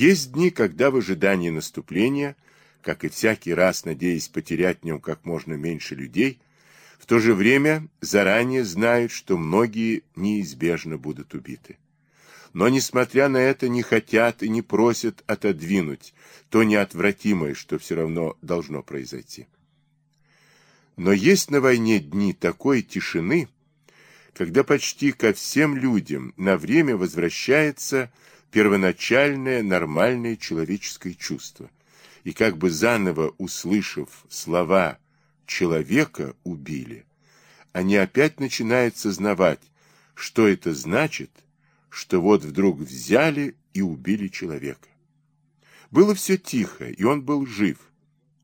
Есть дни, когда в ожидании наступления, как и всякий раз надеясь потерять в нем как можно меньше людей, в то же время заранее знают, что многие неизбежно будут убиты. Но, несмотря на это, не хотят и не просят отодвинуть то неотвратимое, что все равно должно произойти. Но есть на войне дни такой тишины, когда почти ко всем людям на время возвращается первоначальное нормальное человеческое чувство. И как бы заново услышав слова «человека убили», они опять начинают сознавать, что это значит, что вот вдруг взяли и убили человека. Было все тихо, и он был жив,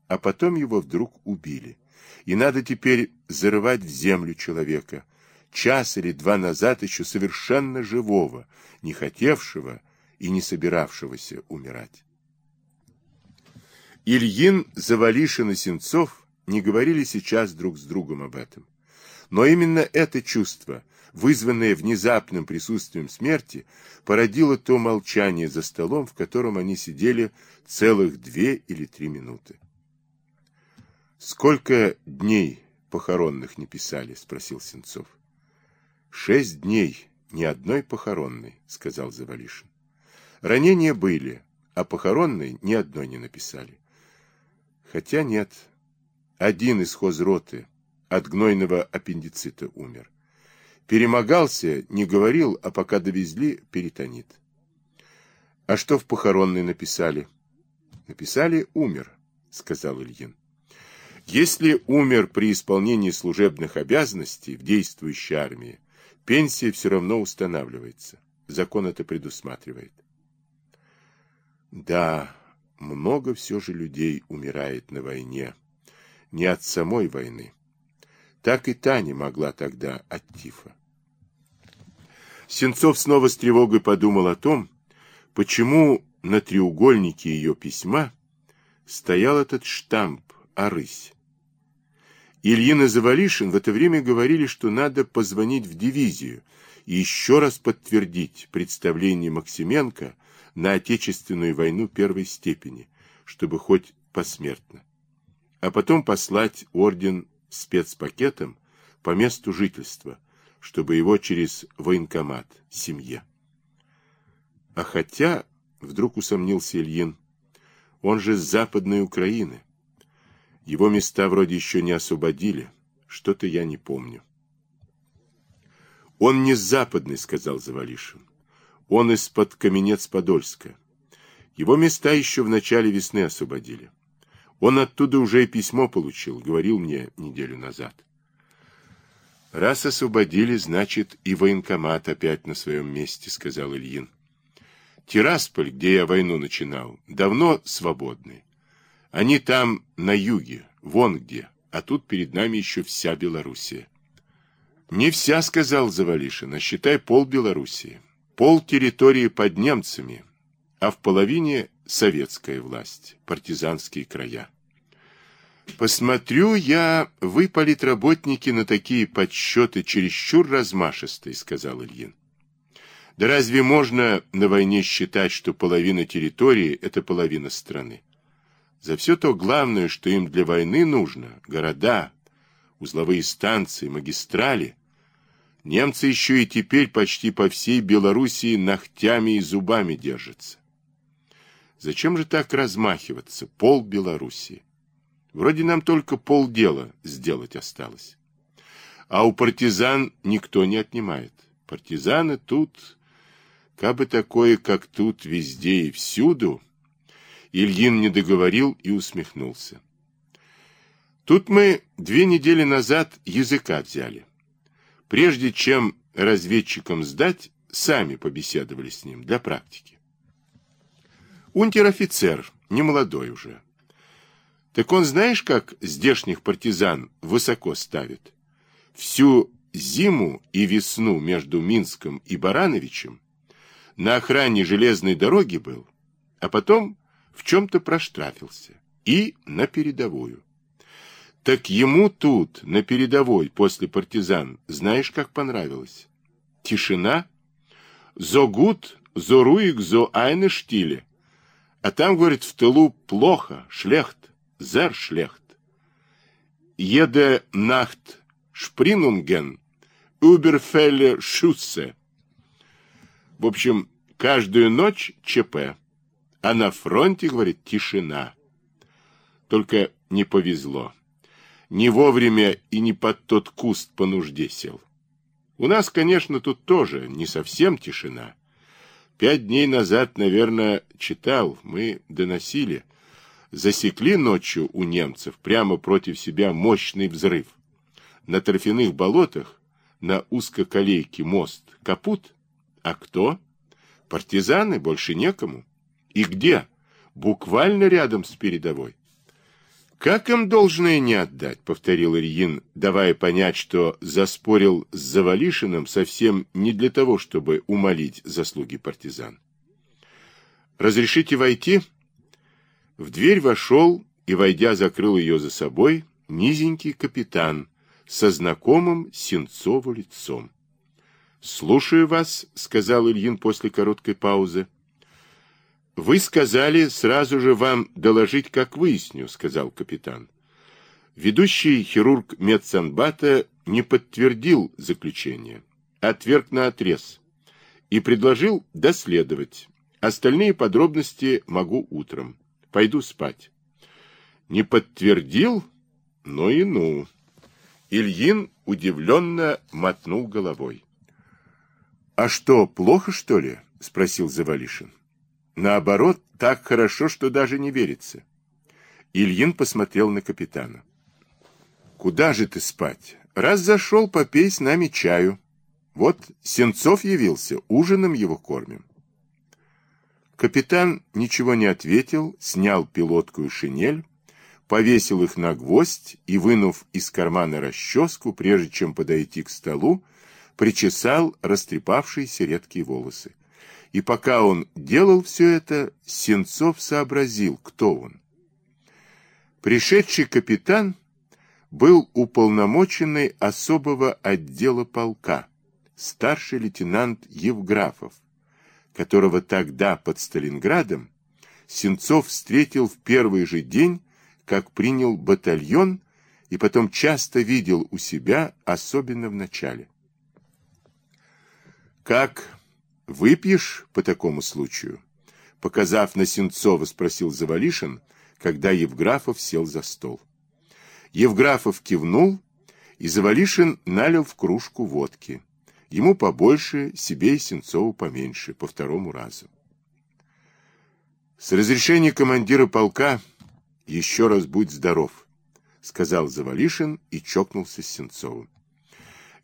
а потом его вдруг убили. И надо теперь зарывать в землю человека, час или два назад еще совершенно живого, не хотевшего и не собиравшегося умирать. Ильин, Завалишин и Сенцов не говорили сейчас друг с другом об этом. Но именно это чувство, вызванное внезапным присутствием смерти, породило то молчание за столом, в котором они сидели целых две или три минуты. «Сколько дней похоронных не писали?» — спросил Сенцов. «Шесть дней, ни одной похоронной», — сказал Завалишин. «Ранения были, а похоронной ни одной не написали». «Хотя нет, один из хозроты от гнойного аппендицита умер. Перемогался, не говорил, а пока довезли, перитонит». «А что в похоронной написали?» «Написали «умер», — сказал Ильин. Если умер при исполнении служебных обязанностей в действующей армии, пенсия все равно устанавливается. Закон это предусматривает. Да, много все же людей умирает на войне. Не от самой войны. Так и Таня могла тогда от тифа. Сенцов снова с тревогой подумал о том, почему на треугольнике ее письма стоял этот штамп «Арысь». Ильин и Завалишин в это время говорили, что надо позвонить в дивизию и еще раз подтвердить представление Максименко на Отечественную войну первой степени, чтобы хоть посмертно. А потом послать орден спецпакетом по месту жительства, чтобы его через военкомат семье. А хотя, вдруг усомнился Ильин, он же с Западной Украины. Его места вроде еще не освободили. Что-то я не помню. Он не с западный, сказал Завалишин. Он из-под Каменец-Подольска. Его места еще в начале весны освободили. Он оттуда уже и письмо получил, говорил мне неделю назад. Раз освободили, значит, и военкомат опять на своем месте, сказал Ильин. Тирасполь, где я войну начинал, давно свободный. Они там на юге, вон где, а тут перед нами еще вся Белоруссия. Не вся, сказал Завалишин, а считай пол Белоруссии. Пол территории под немцами, а в половине советская власть, партизанские края. Посмотрю я, вы, политработники, на такие подсчеты чересчур размашистые, сказал Ильин. Да разве можно на войне считать, что половина территории – это половина страны? За все то главное, что им для войны нужно, города, узловые станции, магистрали, немцы еще и теперь почти по всей Белоруссии ногтями и зубами держатся. Зачем же так размахиваться, пол Белоруссии? Вроде нам только полдела сделать осталось. А у партизан никто не отнимает. Партизаны тут, как бы такое, как тут, везде и всюду, Ильин не договорил и усмехнулся. Тут мы две недели назад языка взяли. Прежде чем разведчикам сдать, сами побеседовали с ним для практики. Унтер-офицер, не молодой уже. Так он знаешь, как здешних партизан высоко ставит? Всю зиму и весну между Минском и Барановичем на охране железной дороги был, а потом в чем-то проштрафился. И на передовую. Так ему тут, на передовой, после партизан, знаешь, как понравилось? Тишина. Зо гуд, зо айне штиле. А там, говорит, в тылу плохо, шлехт, зер шлехт. Еде нахт шпринунген, уберфелле шуссе. В общем, каждую ночь ЧП, а на фронте, говорит, тишина. Только не повезло. Не вовремя и не под тот куст по нужде сел. У нас, конечно, тут тоже не совсем тишина. Пять дней назад, наверное, читал, мы доносили. Засекли ночью у немцев прямо против себя мощный взрыв. На торфяных болотах, на узкоколейке мост, капут. А кто? Партизаны, больше некому. И где? Буквально рядом с передовой. «Как им должное не отдать?» — повторил Ильин, давая понять, что заспорил с Завалишиным совсем не для того, чтобы умолить заслуги партизан. «Разрешите войти?» В дверь вошел и, войдя, закрыл ее за собой низенький капитан со знакомым Сенцову лицом. «Слушаю вас», — сказал Ильин после короткой паузы. Вы сказали сразу же вам доложить, как выясню, сказал капитан. Ведущий хирург медсанбата не подтвердил заключение, отверг на отрез и предложил доследовать. Остальные подробности могу утром. Пойду спать. Не подтвердил? Ну и ну. Ильин удивленно мотнул головой. — А что, плохо, что ли? — спросил Завалишин. Наоборот, так хорошо, что даже не верится. Ильин посмотрел на капитана. «Куда же ты спать? Раз зашел, попей с нами чаю. Вот Сенцов явился, ужином его кормим». Капитан ничего не ответил, снял пилотку и шинель, повесил их на гвоздь и, вынув из кармана расческу, прежде чем подойти к столу, причесал растрепавшиеся редкие волосы. И пока он делал все это, Сенцов сообразил, кто он. Пришедший капитан был уполномоченный особого отдела полка, старший лейтенант Евграфов, которого тогда под Сталинградом Сенцов встретил в первый же день, как принял батальон, и потом часто видел у себя, особенно в начале. Как Выпьешь по такому случаю? Показав на Сенцова, спросил Завалишин, когда Евграфов сел за стол. Евграфов кивнул, и Завалишин налил в кружку водки. Ему побольше, себе и Сенцову поменьше, по второму разу. С разрешения командира полка еще раз будь здоров, сказал Завалишин и чокнулся с Сенцовым.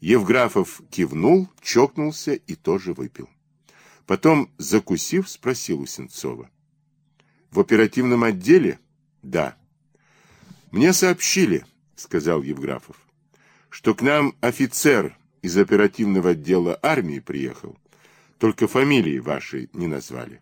Евграфов кивнул, чокнулся и тоже выпил. Потом, закусив, спросил у Сенцова. В оперативном отделе? Да. Мне сообщили, сказал Евграфов, что к нам офицер из оперативного отдела армии приехал. Только фамилии вашей не назвали.